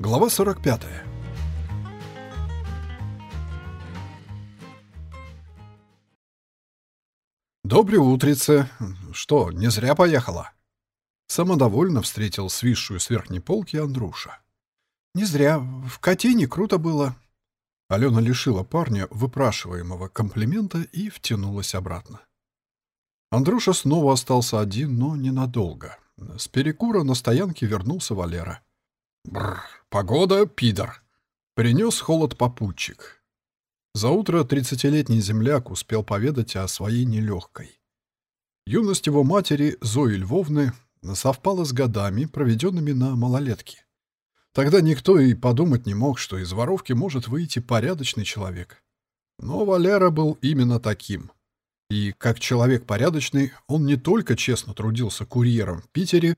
Глава 45. «Доброе утрице. Что, не зря поехала?» Самодовольно встретил свисшую с верхней полки Андруша. «Не зря. В Катине круто было». Алена лишила парня выпрашиваемого комплимента и втянулась обратно. Андруша снова остался один, но ненадолго. С перекура на стоянке вернулся Валера. Бррр, погода, пидор. Принес холод попутчик. За утро тридцатилетний земляк успел поведать о своей нелегкой. Юность его матери, Зои Львовны, совпала с годами, проведенными на малолетке. Тогда никто и подумать не мог, что из воровки может выйти порядочный человек. Но Валера был именно таким. И, как человек порядочный, он не только честно трудился курьером в Питере,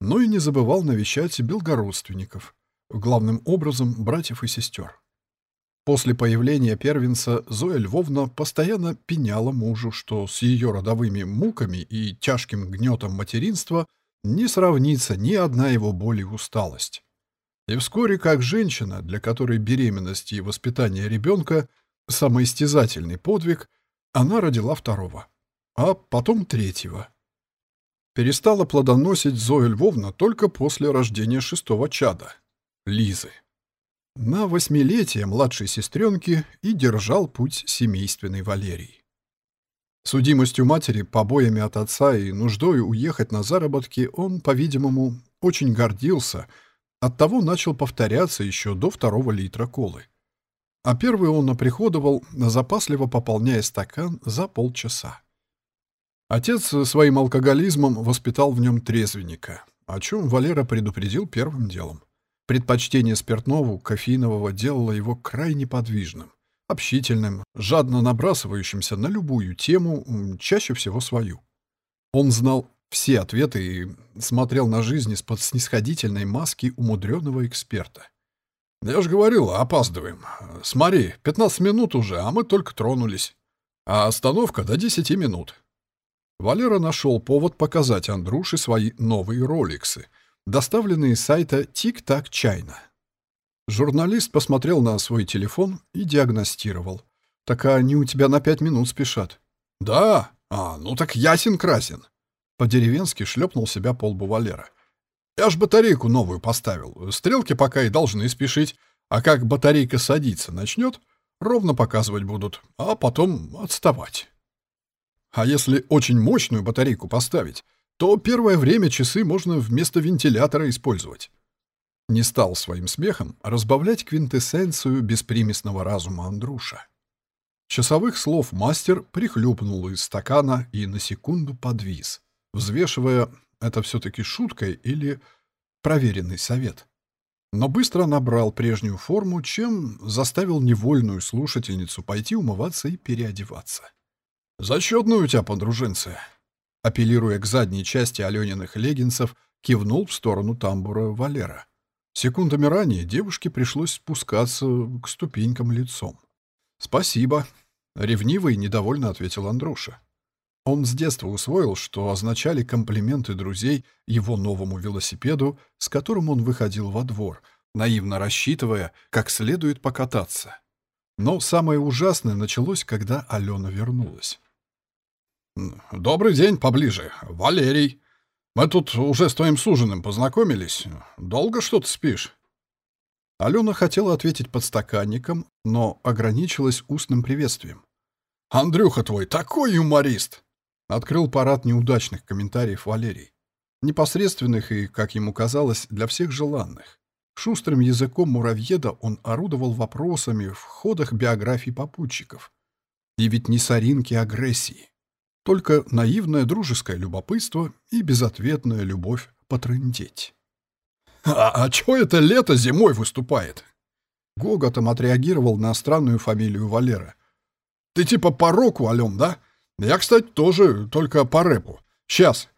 но и не забывал навещать белгородственников, главным образом братьев и сестер. После появления первенца Зоя Львовна постоянно пеняла мужу, что с ее родовыми муками и тяжким гнетом материнства не сравнится ни одна его боль и усталость. И вскоре, как женщина, для которой беременность и воспитание ребенка – самоистязательный подвиг, она родила второго, а потом третьего – перестала плодоносить Зоя Львовна только после рождения шестого чада — Лизы. На восьмилетие младшей сестренки и держал путь семейственный Валерий. Судимостью матери, побоями от отца и нуждой уехать на заработки он, по-видимому, очень гордился, оттого начал повторяться еще до второго литра колы. А первый он оприходовал, запасливо пополняя стакан за полчаса. Отец своим алкоголизмом воспитал в нем трезвенника, о чем Валера предупредил первым делом. Предпочтение спиртного, кофеинового делало его крайне подвижным, общительным, жадно набрасывающимся на любую тему, чаще всего свою. Он знал все ответы и смотрел на жизнь из-под снисходительной маски умудренного эксперта. «Я же говорил, опаздываем. Смотри, 15 минут уже, а мы только тронулись. А остановка до 10 минут. Валера нашел повод показать Андрюше свои новые роликсы, доставленные с сайта Тик-Так Чайна. Журналист посмотрел на свой телефон и диагностировал. «Так они у тебя на пять минут спешат». «Да? А, ну так ясен-красен». По-деревенски шлепнул себя по лбу Валера. «Я ж батарейку новую поставил. Стрелки пока и должны спешить. А как батарейка садиться начнет, ровно показывать будут, а потом отставать». А если очень мощную батарейку поставить, то первое время часы можно вместо вентилятора использовать. Не стал своим смехом разбавлять квинтэссенцию беспримесного разума Андруша. Часовых слов мастер прихлюпнул из стакана и на секунду подвис, взвешивая, это все-таки шуткой или проверенный совет. Но быстро набрал прежнюю форму, чем заставил невольную слушательницу пойти умываться и переодеваться. «Зачетные у тебя подружинцы!» Апеллируя к задней части Алёниных леггинсов, кивнул в сторону тамбура Валера. Секундами ранее девушке пришлось спускаться к ступенькам лицом. «Спасибо», — ревниво и недовольно ответил Андруша. Он с детства усвоил, что означали комплименты друзей его новому велосипеду, с которым он выходил во двор, наивно рассчитывая, как следует покататься. Но самое ужасное началось, когда Алена вернулась. «Добрый день, поближе. Валерий. Мы тут уже с твоим суженым познакомились. Долго что-то спишь?» Алена хотела ответить подстаканником, но ограничилась устным приветствием. «Андрюха твой такой юморист!» Открыл парад неудачных комментариев Валерий. Непосредственных и, как ему казалось, для всех желанных. Шустрым языком муравьеда он орудовал вопросами в ходах биографий попутчиков. И ведь не соринки агрессии только наивное дружеское любопытство и безответная любовь потрындеть. «А, а чё это лето зимой выступает?» Гоготом отреагировал на странную фамилию Валера. «Ты типа по року, Алём, да? Я, кстати, тоже, только по рэпу. Сейчас».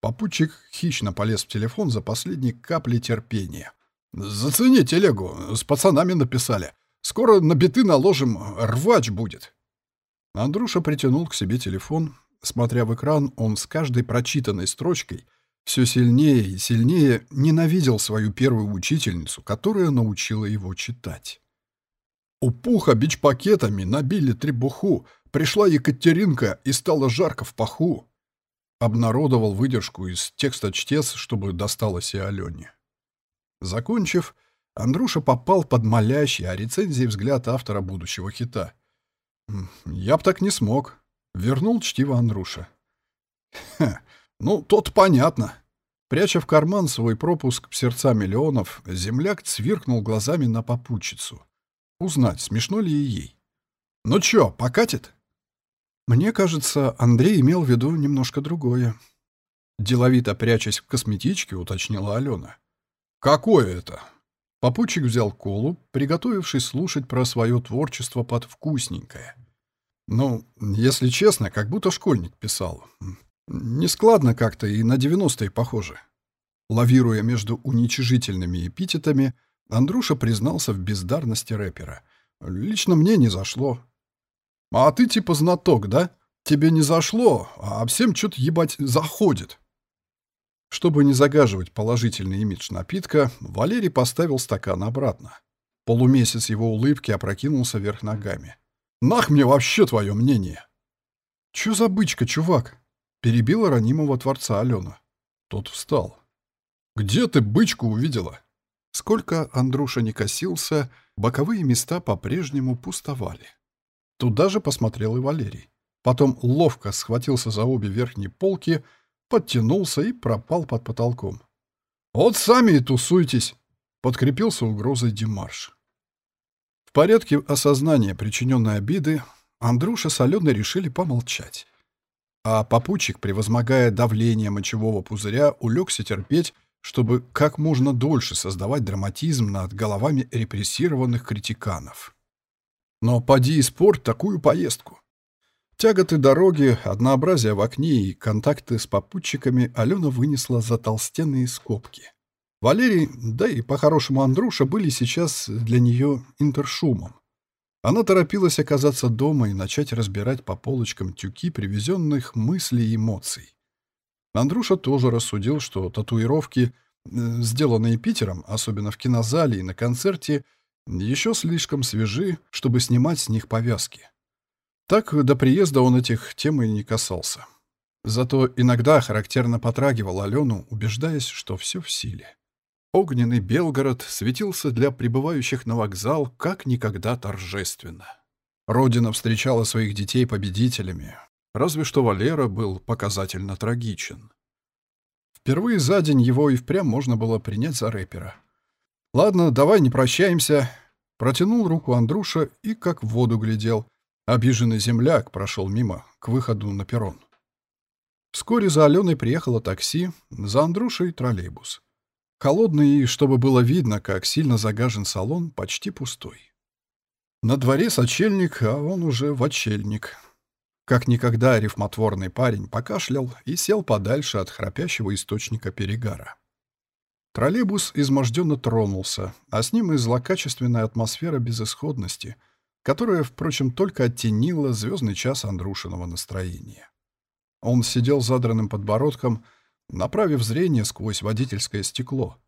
Попутчик хищно полез в телефон за последней каплей терпения. «Зацени телегу, с пацанами написали. Скоро на биты наложим, рвач будет». Андрюша притянул к себе телефон. Смотря в экран, он с каждой прочитанной строчкой Все сильнее и сильнее ненавидел свою первую учительницу, которая научила его читать. У пуха бич-пакетами набили требуху, пришла Екатеринка и стало жарко в паху. Обнародовал выдержку из текста чтец, чтобы досталось и Алене. Закончив, Андруша попал под молящий о рецензии взгляд автора будущего хита. «Я б так не смог», — вернул чтиво Андруша. «Хе, ну, тот понятно». Пряча в карман свой пропуск в сердца миллионов, земляк цвиркнул глазами на попутчицу. Узнать, смешно ли ей. «Ну чё, покатит?» Мне кажется, Андрей имел в виду немножко другое. Деловито прячась в косметичке, уточнила Алена. «Какое это?» Попутчик взял колу, приготовившись слушать про свое творчество под вкусненькое. Ну, если честно, как будто школьник писал. Нескладно как-то и на девяностые похоже. Лавируя между уничижительными эпитетами, Андруша признался в бездарности рэпера. Лично мне не зашло. А ты типа знаток, да? Тебе не зашло, а всем что-то ебать заходит. Чтобы не загаживать положительный имидж напитка, Валерий поставил стакан обратно. Полумесяц его улыбки опрокинулся вверх ногами. «Нах мне вообще твое мнение!» «Чё за бычка, чувак?» — перебила ранимого творца Алена. Тот встал. «Где ты бычку увидела?» Сколько Андруша не косился, боковые места по-прежнему пустовали. Туда же посмотрел и Валерий. Потом ловко схватился за обе верхние полки, подтянулся и пропал под потолком. «Вот сами и тусуйтесь!» — подкрепился угрозой Димарш. В порядке осознания причиненной обиды Андруша с Аленой решили помолчать. А попутчик, превозмогая давление мочевого пузыря, улегся терпеть, чтобы как можно дольше создавать драматизм над головами репрессированных критиканов. Но поди испорт такую поездку. Тяготы дороги, однообразие в окне и контакты с попутчиками Алена вынесла за толстенные скобки. Валерий, да и по-хорошему Андруша, были сейчас для нее интершумом. Она торопилась оказаться дома и начать разбирать по полочкам тюки привезенных мыслей и эмоций. Андруша тоже рассудил, что татуировки, э, сделанные Питером, особенно в кинозале и на концерте, еще слишком свежи, чтобы снимать с них повязки. Так до приезда он этих тем и не касался. Зато иногда характерно потрагивал Алену, убеждаясь, что все в силе. Огненный Белгород светился для прибывающих на вокзал как никогда торжественно. Родина встречала своих детей победителями, разве что Валера был показательно трагичен. Впервые за день его и впрямь можно было принять за рэпера. «Ладно, давай не прощаемся». Протянул руку Андруша и как в воду глядел. Обиженный земляк прошел мимо, к выходу на перрон. Вскоре за Аленой приехало такси, за Андрушей — троллейбус. Холодный и, чтобы было видно, как сильно загажен салон, почти пустой. На дворе сочельник, а он уже в отчельник. Как никогда рифмотворный парень покашлял и сел подальше от храпящего источника перегара. Троллейбус изможденно тронулся, а с ним и злокачественная атмосфера безысходности, которая, впрочем, только оттенила звездный час Андрушиного настроения. Он сидел задранным подбородком, направив зрение сквозь водительское стекло,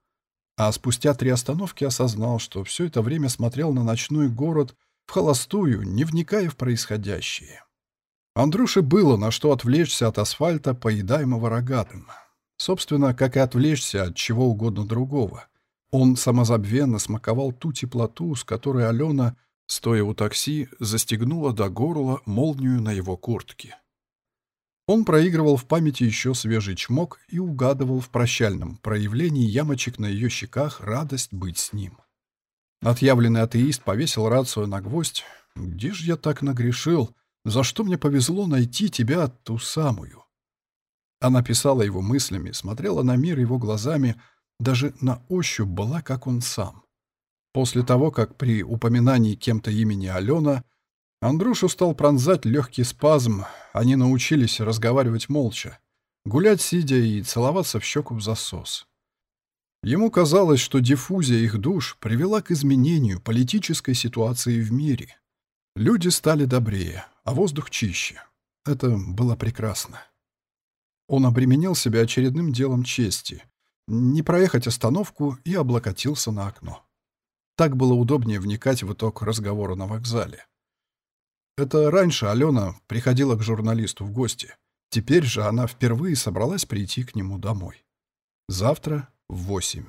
а спустя три остановки осознал, что все это время смотрел на ночной город в холостую, не вникая в происходящее. Андрюше было на что отвлечься от асфальта, поедаемого рогатым — Собственно, как и отвлечься от чего угодно другого. Он самозабвенно смаковал ту теплоту, с которой Алена, стоя у такси, застегнула до горла молнию на его куртке. Он проигрывал в памяти еще свежий чмок и угадывал в прощальном проявлении ямочек на ее щеках радость быть с ним. Отъявленный атеист повесил рацию на гвоздь. «Где ж я так нагрешил? За что мне повезло найти тебя, ту самую?» Она писала его мыслями, смотрела на мир его глазами, даже на ощупь была, как он сам. После того, как при упоминании кем-то имени Алена Андрюшу стал пронзать легкий спазм, они научились разговаривать молча, гулять сидя и целоваться в щеку в засос. Ему казалось, что диффузия их душ привела к изменению политической ситуации в мире. Люди стали добрее, а воздух чище. Это было прекрасно. Он обременил себя очередным делом чести. Не проехать остановку и облокотился на окно. Так было удобнее вникать в итог разговора на вокзале. Это раньше Алена приходила к журналисту в гости. Теперь же она впервые собралась прийти к нему домой. Завтра в восемь.